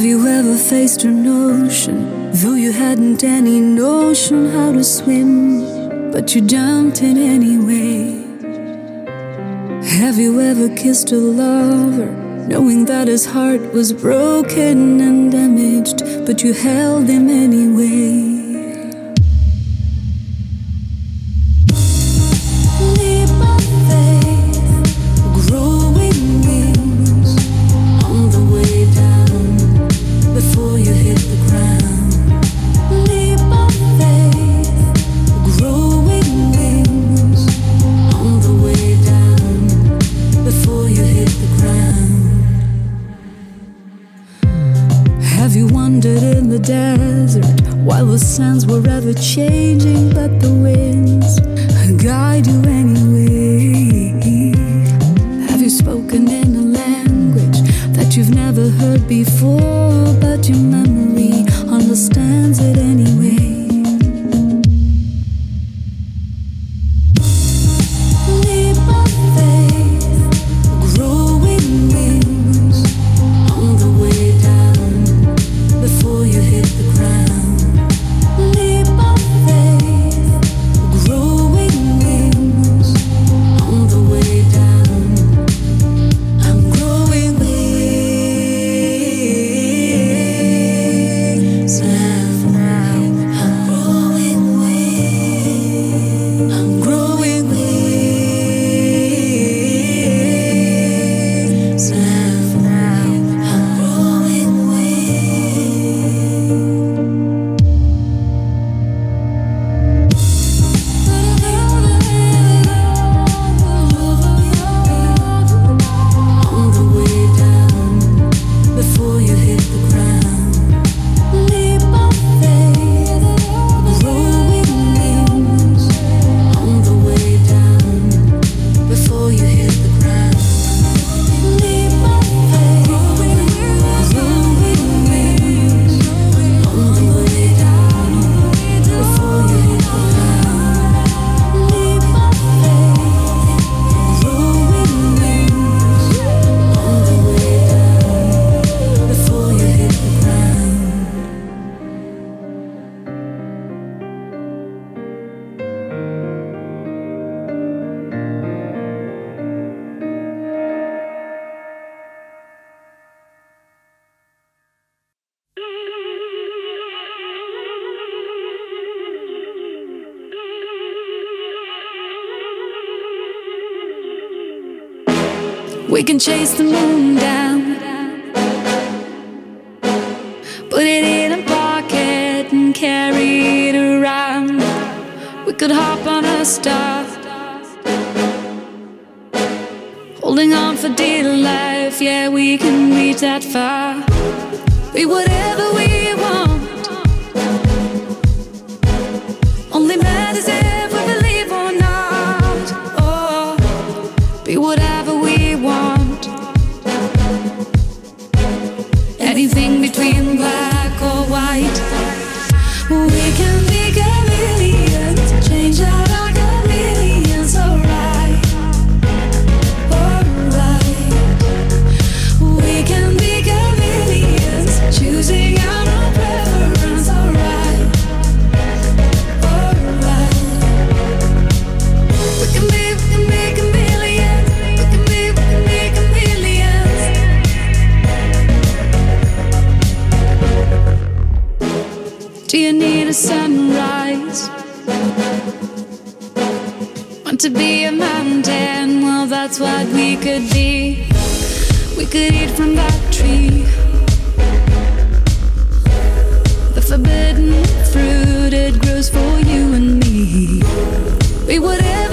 Have you ever faced an ocean, though you hadn't any notion how to swim, but you jumped in anyway? Have you ever kissed a lover, knowing that his heart was broken and damaged, but you held him anyway? We can chase the moon down, put it in a pocket and carry it around. We could hop on a star, holding on for dear life. Yeah, we can reach that far. We would. Do you need a sunrise? Want to be a mountain? Well, that's what we could be. We could eat from that tree. The forbidden fruit, it grows for you and me. We would ever.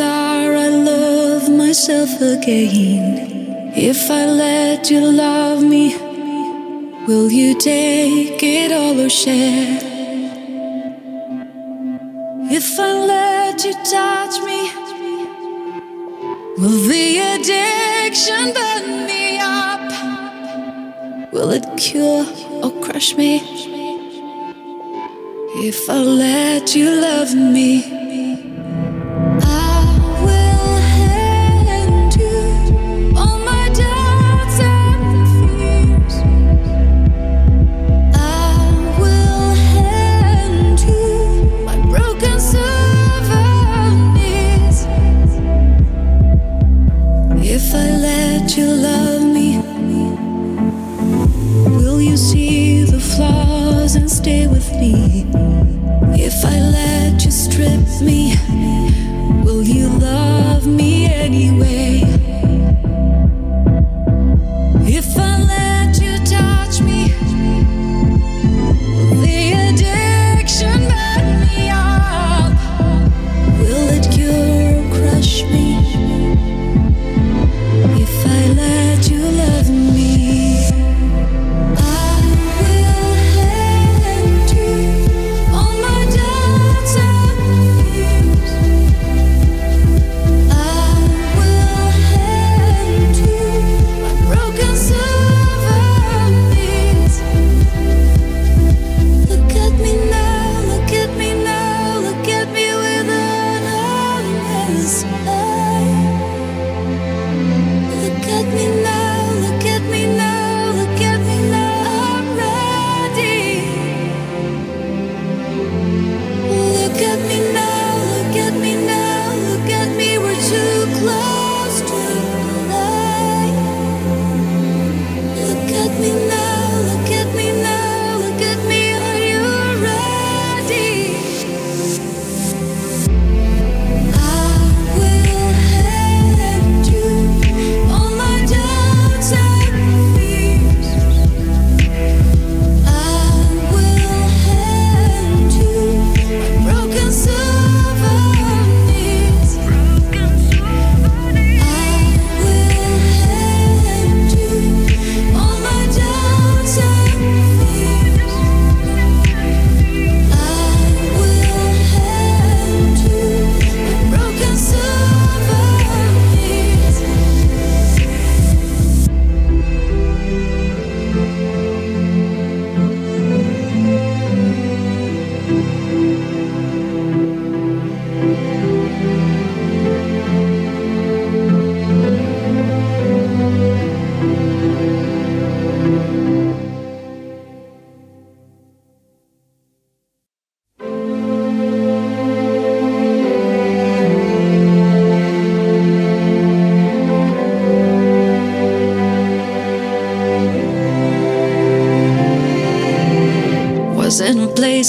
Are I love myself again. If I let you love me, will you take it all or share? If I let you touch me, will the addiction burn me up? Will it cure or crush me? If I let you love me.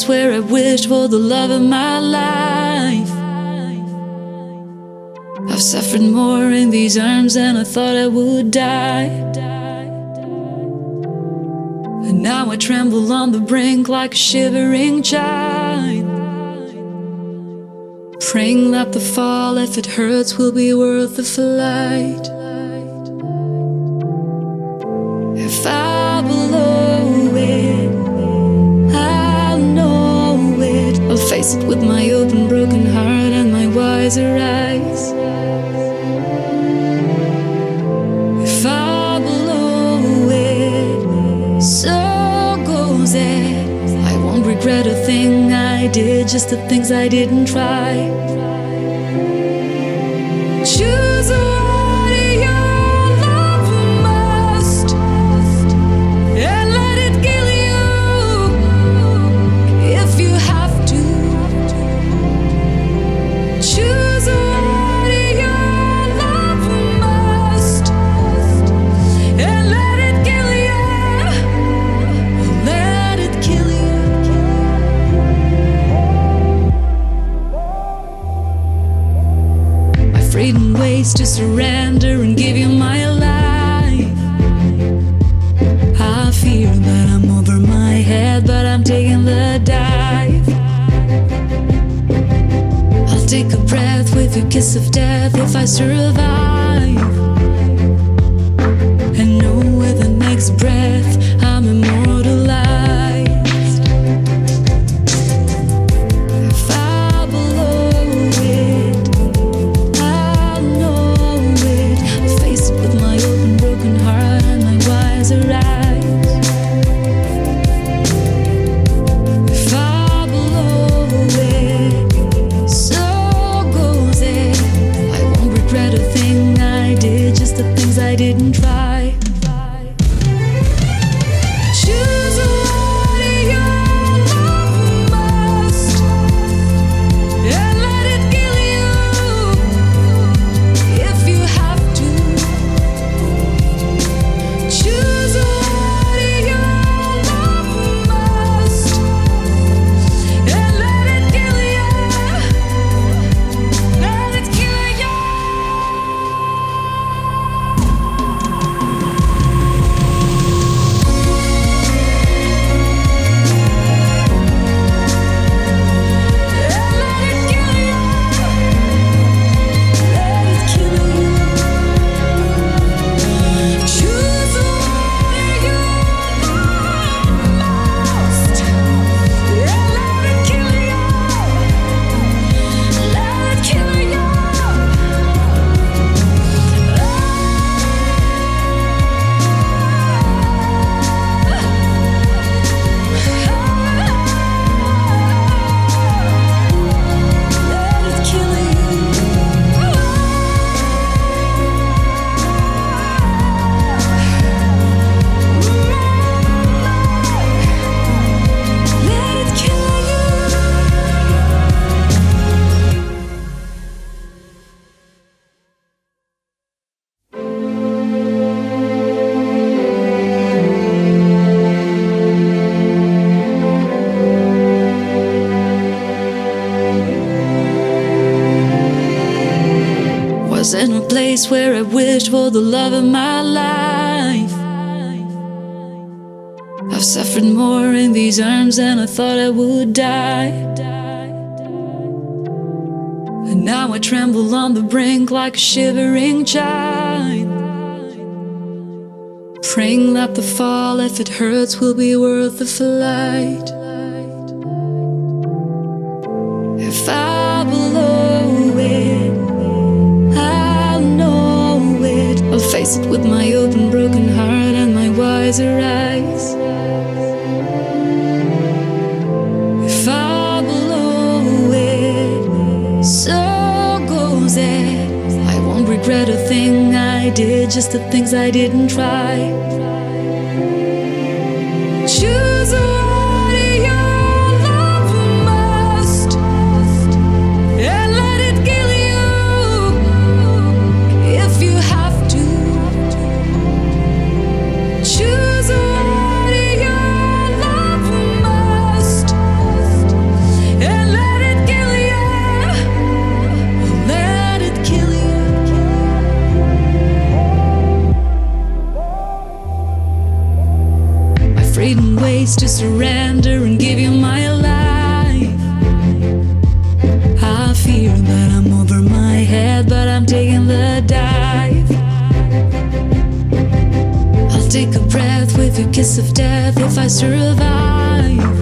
Where I wished for the love of my life. I've suffered more in these arms than I thought I would die. And now I tremble on the brink like a shivering child. Praying that the fall, if it hurts, will be worth the flight. Eyes. If I blow it, so goes it. I won't regret a thing I did, just the things I didn't try. Death place where I wished for the love of my life. I've suffered more in these arms than I thought I would die. And now I tremble on the brink like a shivering child. Praying that the fall, if it hurts, will be worth the flight. With my open, broken heart and my wiser eyes. If I blow it, so goes it. I won't regret a thing I did, just the things I didn't try. Waits to surrender and give you my life. I fear that I'm over my head, but I'm taking the dive. I'll take a breath with your kiss of death if I survive.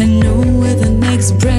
And know with the next breath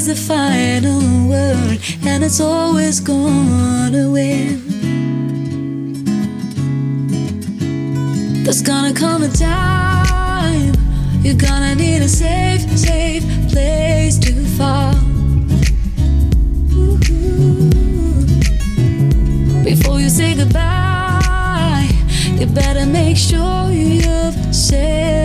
is the final word, and it's always gonna win. There's gonna come a time you're gonna need a safe, safe place to fall. Before you say goodbye, you better make sure you've said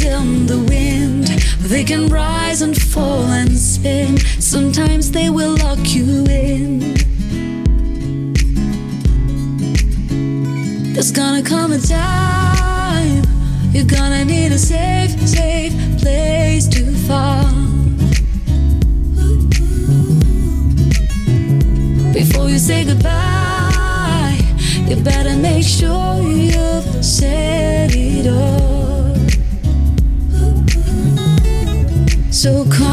in the wind, they can rise and fall and spin. Sometimes they will lock you in. There's gonna come a time you're gonna need a safe, safe place to fall. Before you say goodbye, you better make sure you've said So come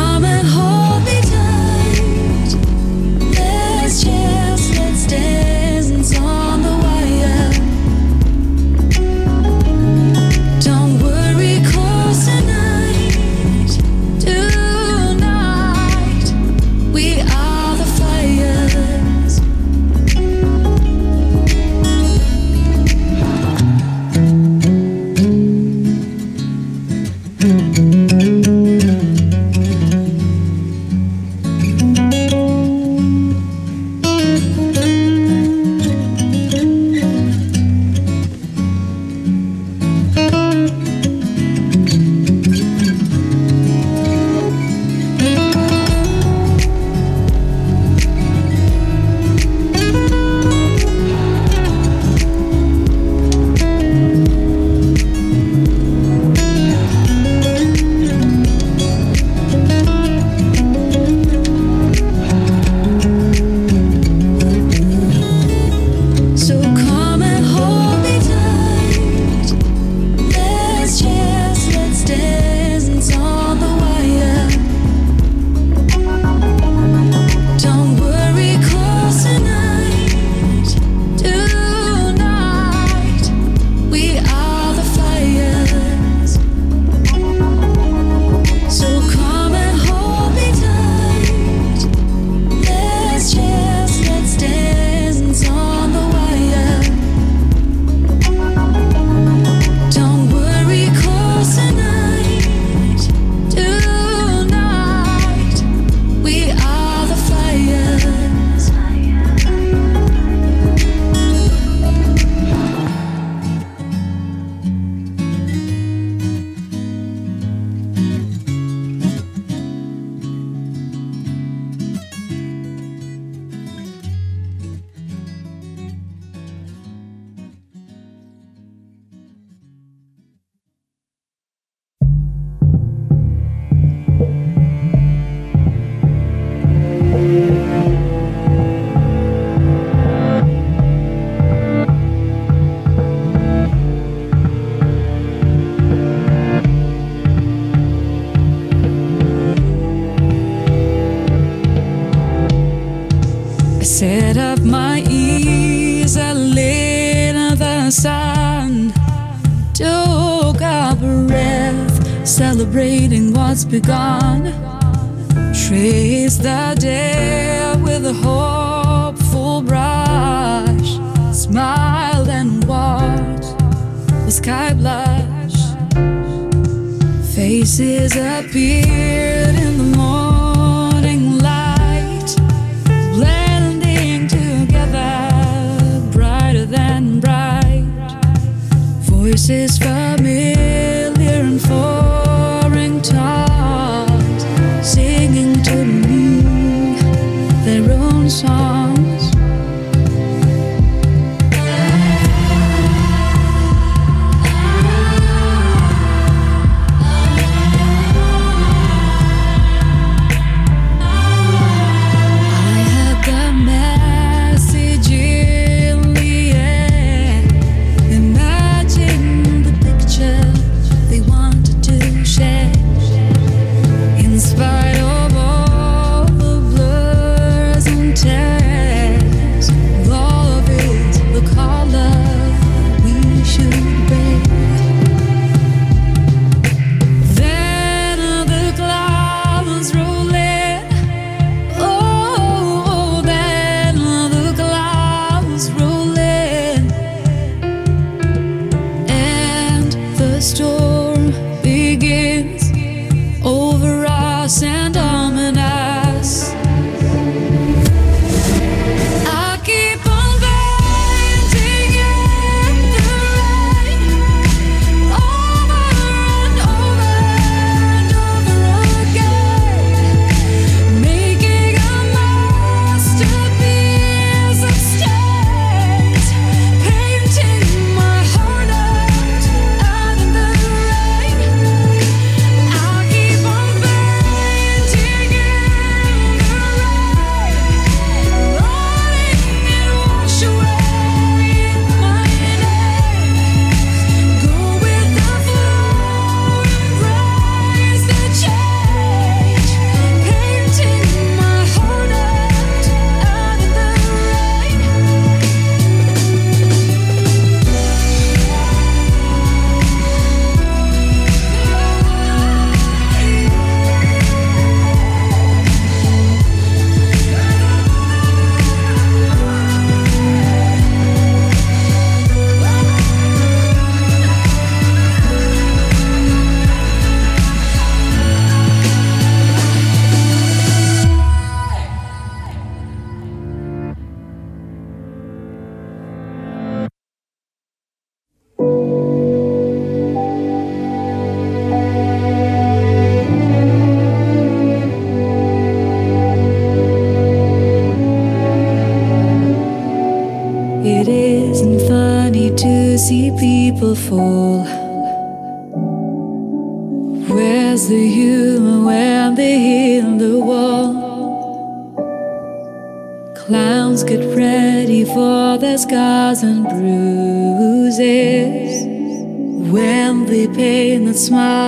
celebrating what's begun. Trace the day with a hopeful brush. Smile and watch the sky blush. Faces appeared in the morning light, blending together, brighter than bright. Voices familiar. scars and bruises. When the pain that smiles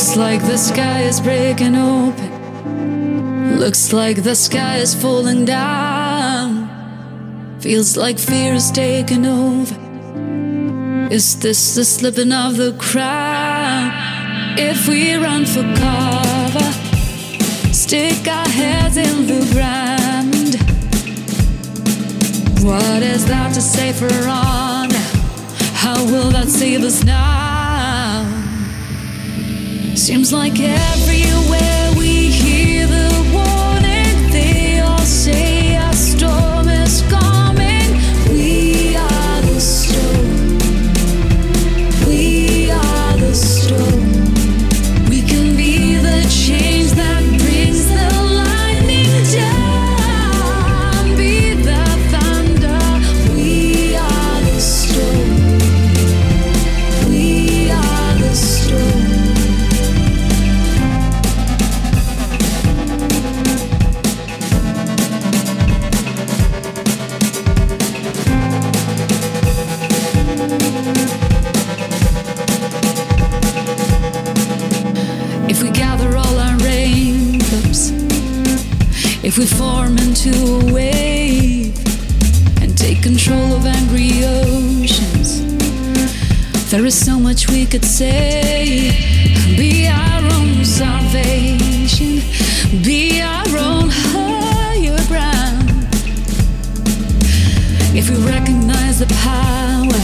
Looks like the sky is breaking open. Looks like the sky is falling down. Feels like fear is taking over. Is this the slipping of the crown? If we run for cover, stick our heads in the ground. What is that to say for honor? How will that save us now? Seems like every If we form into a wave and take control of angry oceans, there is so much we could say. Be our own salvation, be our own higher ground. If we recognize the power,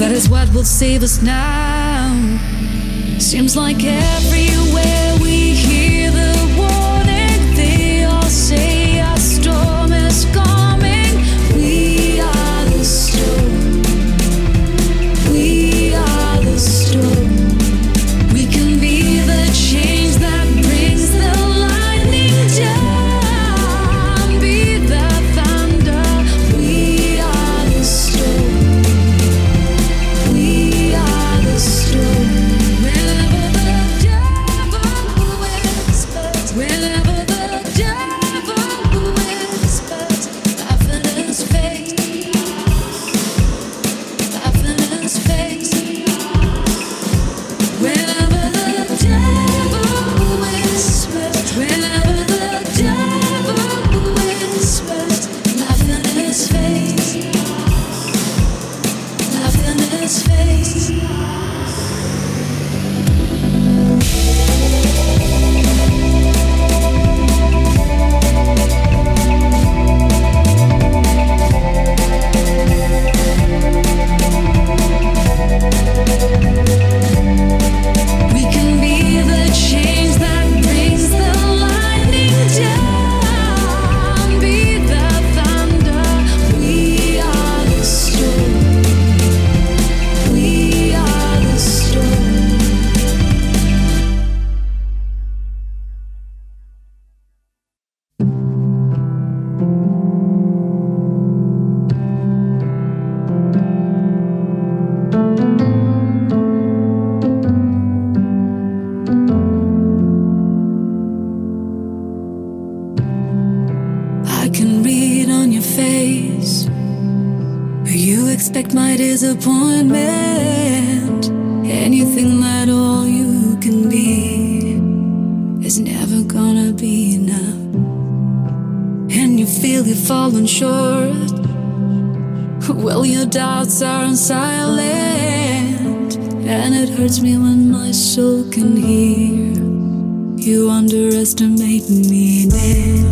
that is what will save us now. Seems like everywhere we hear. his face. dreaming